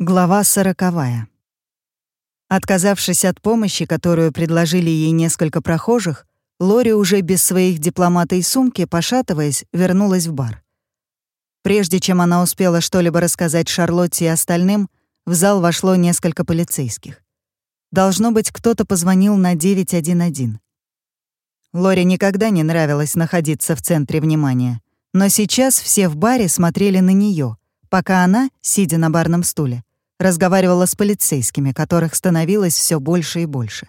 Глава сороковая. Отказавшись от помощи, которую предложили ей несколько прохожих, Лори уже без своих дипломата и сумки, пошатываясь, вернулась в бар. Прежде чем она успела что-либо рассказать Шарлотте и остальным, в зал вошло несколько полицейских. Должно быть, кто-то позвонил на 911. Лори никогда не нравилось находиться в центре внимания, но сейчас все в баре смотрели на нее, пока она, сидя на барном стуле, разговаривала с полицейскими, которых становилось все больше и больше.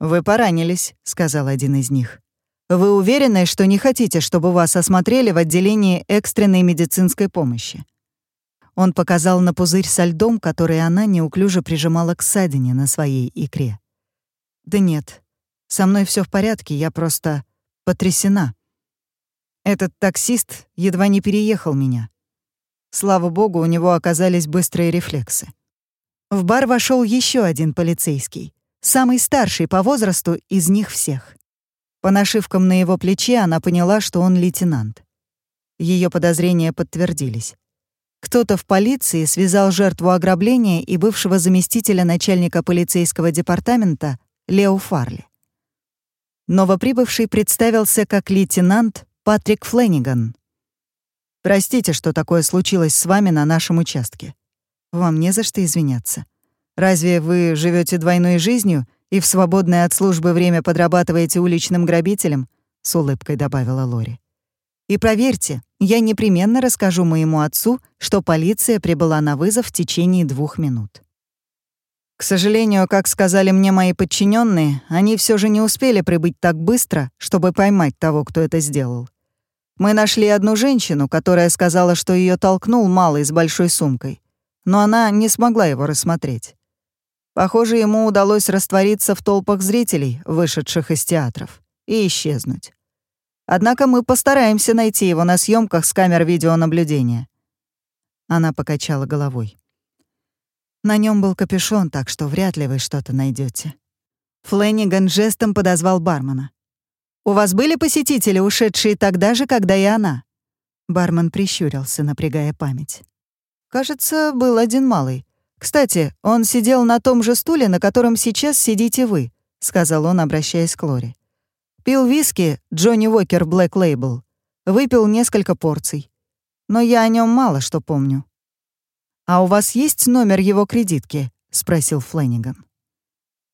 «Вы поранились», — сказал один из них. «Вы уверены, что не хотите, чтобы вас осмотрели в отделении экстренной медицинской помощи?» Он показал на пузырь со льдом, который она неуклюже прижимала к ссадине на своей икре. «Да нет, со мной все в порядке, я просто потрясена. Этот таксист едва не переехал меня. Слава богу, у него оказались быстрые рефлексы. В бар вошел еще один полицейский, самый старший по возрасту из них всех. По нашивкам на его плече она поняла, что он лейтенант. Ее подозрения подтвердились. Кто-то в полиции связал жертву ограбления и бывшего заместителя начальника полицейского департамента Лео Фарли. Новоприбывший представился как лейтенант Патрик Фленниган, Простите, что такое случилось с вами на нашем участке. Вам не за что извиняться. Разве вы живете двойной жизнью и в свободное от службы время подрабатываете уличным грабителем?» — с улыбкой добавила Лори. «И проверьте, я непременно расскажу моему отцу, что полиция прибыла на вызов в течение двух минут». К сожалению, как сказали мне мои подчиненные, они все же не успели прибыть так быстро, чтобы поймать того, кто это сделал. Мы нашли одну женщину, которая сказала, что ее толкнул малый с большой сумкой, но она не смогла его рассмотреть. Похоже, ему удалось раствориться в толпах зрителей, вышедших из театров, и исчезнуть. Однако мы постараемся найти его на съемках с камер видеонаблюдения. Она покачала головой. На нем был капюшон, так что вряд ли вы что-то найдете. Флэнниган жестом подозвал бармена. У вас были посетители, ушедшие тогда же, когда и она?» Бармен прищурился, напрягая память. «Кажется, был один малый. Кстати, он сидел на том же стуле, на котором сейчас сидите вы», — сказал он, обращаясь к Лори. «Пил виски Джонни Уокер Блэк Лейбл. Выпил несколько порций. Но я о нем мало что помню». «А у вас есть номер его кредитки?» — спросил Флэнниган.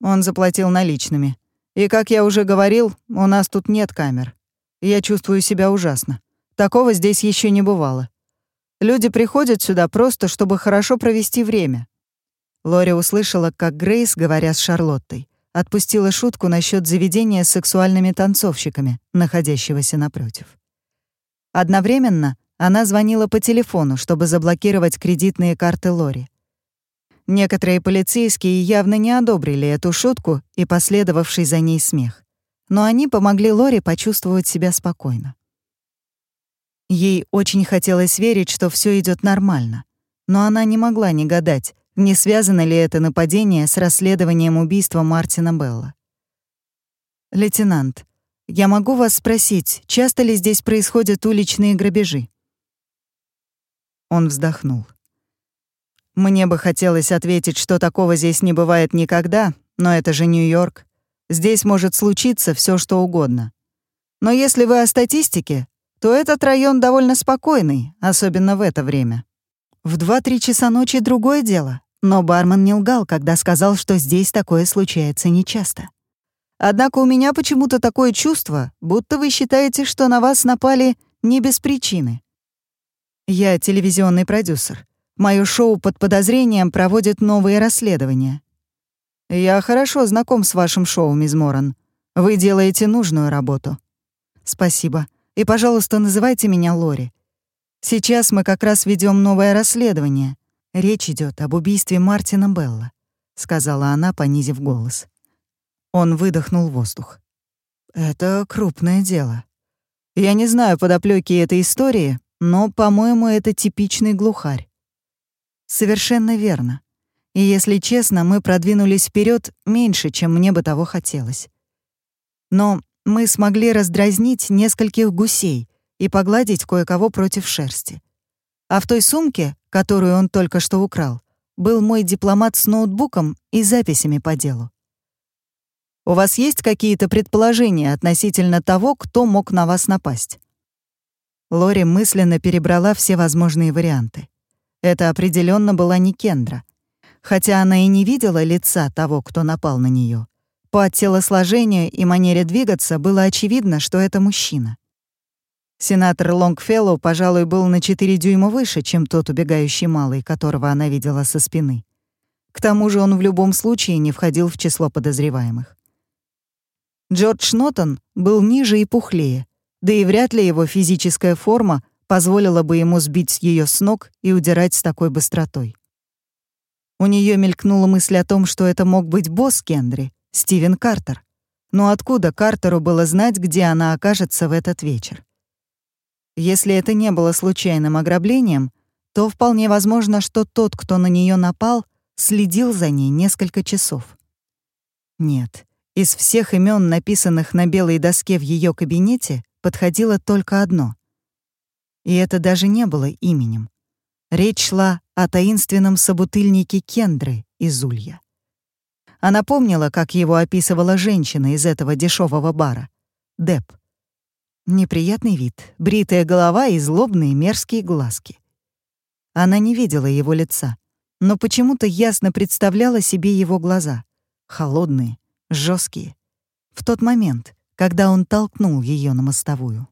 Он заплатил наличными. И, как я уже говорил, у нас тут нет камер. Я чувствую себя ужасно. Такого здесь еще не бывало. Люди приходят сюда просто, чтобы хорошо провести время. Лори услышала, как Грейс, говоря с Шарлоттой, отпустила шутку насчет заведения с сексуальными танцовщиками, находящегося напротив. Одновременно она звонила по телефону, чтобы заблокировать кредитные карты Лори. Некоторые полицейские явно не одобрили эту шутку и последовавший за ней смех. Но они помогли Лори почувствовать себя спокойно. Ей очень хотелось верить, что все идет нормально. Но она не могла не гадать, не связано ли это нападение с расследованием убийства Мартина Белла. «Лейтенант, я могу вас спросить, часто ли здесь происходят уличные грабежи?» Он вздохнул. Мне бы хотелось ответить, что такого здесь не бывает никогда, но это же Нью-Йорк. Здесь может случиться все, что угодно. Но если вы о статистике, то этот район довольно спокойный, особенно в это время. В 2-3 часа ночи другое дело, но бармен не лгал, когда сказал, что здесь такое случается нечасто. Однако у меня почему-то такое чувство, будто вы считаете, что на вас напали не без причины. Я телевизионный продюсер. Моё шоу под подозрением проводит новые расследования. Я хорошо знаком с вашим шоу, мисс Моран. Вы делаете нужную работу. Спасибо. И, пожалуйста, называйте меня Лори. Сейчас мы как раз ведем новое расследование. Речь идет об убийстве Мартина Белла, сказала она, понизив голос. Он выдохнул воздух. Это крупное дело. Я не знаю подоплёки этой истории, но, по-моему, это типичный глухарь. Совершенно верно. И если честно, мы продвинулись вперед меньше, чем мне бы того хотелось. Но мы смогли раздразнить нескольких гусей и погладить кое-кого против шерсти. А в той сумке, которую он только что украл, был мой дипломат с ноутбуком и записями по делу. У вас есть какие-то предположения относительно того, кто мог на вас напасть? Лори мысленно перебрала все возможные варианты. Это определенно была не Кендра. Хотя она и не видела лица того, кто напал на нее. По телосложению и манере двигаться было очевидно, что это мужчина. Сенатор Лонгфеллоу, пожалуй, был на 4 дюйма выше, чем тот убегающий малый, которого она видела со спины. К тому же он в любом случае не входил в число подозреваемых. Джордж Нотон был ниже и пухлее, да и вряд ли его физическая форма позволила бы ему сбить ее с ног и удирать с такой быстротой. У нее мелькнула мысль о том, что это мог быть босс Кендри, Стивен Картер. Но откуда Картеру было знать, где она окажется в этот вечер? Если это не было случайным ограблением, то вполне возможно, что тот, кто на нее напал, следил за ней несколько часов. Нет, из всех имен, написанных на белой доске в ее кабинете, подходило только одно. И это даже не было именем. Речь шла о таинственном собутыльнике Кендры из Улья. Она помнила, как его описывала женщина из этого дешевого бара. Деп. Неприятный вид, бритая голова и злобные мерзкие глазки. Она не видела его лица, но почему-то ясно представляла себе его глаза. Холодные, жесткие. В тот момент, когда он толкнул ее на мостовую.